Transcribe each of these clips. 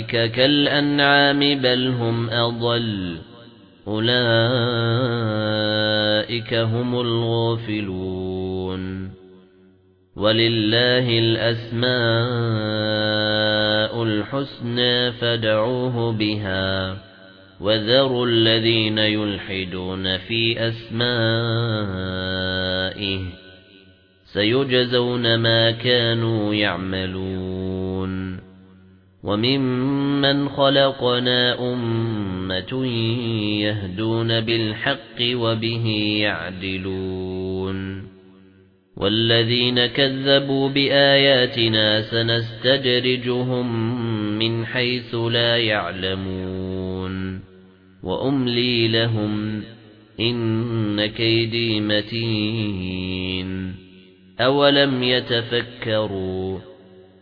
كَالْأَنْعَامِ بَلْ هُمْ أَضَلُّ أُولَئِكَ هُمُ الْغَافِلُونَ وَلِلَّهِ الْأَسْمَاءُ الْحُسْنَى فَادْعُوهُ بِهَا وَذَرُوا الَّذِينَ يُلْحِدُونَ فِي أَسْمَائِهِ سَيُجْزَوْنَ مَا كَانُوا يَعْمَلُونَ وَمِمَّنْ خَلَقْنَا أُمَّةً يَهْدُونَ بِالْحَقِّ وَبِهِ يَعْدِلُونَ وَالَّذِينَ كَذَّبُوا بِآيَاتِنَا سَنَسْتَدْرِجُهُم مِّنْ حَيْثُ لَا يَعْلَمُونَ وَأُمْلِي لَهُمْ إِنَّ كَيْدِي مَتِينٌ أَوَلَمْ يَتَفَكَّرُوا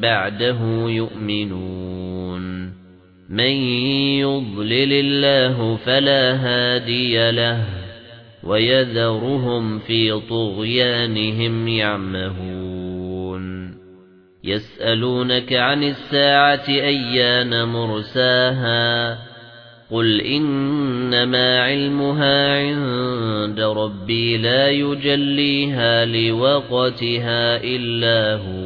بَعْدَهُ يُؤْمِنُونَ. مَن يُضْلِلِ اللَّهُ فَلَا هَادِيَ لَهُ وَيَذَرُهُمْ فِي طُغْيَانِهِمْ يَعْمَهُونَ. يَسْأَلُونَكَ عَنِ السَّاعَةِ أَيَّانَ مُرْسَاهَا؟ قُلْ إِنَّمَا عِلْمُهَا عِندَ رَبِّي لَا يُجَلِّيهَا لِوَقْتِهَا إِلَّا هُوَ.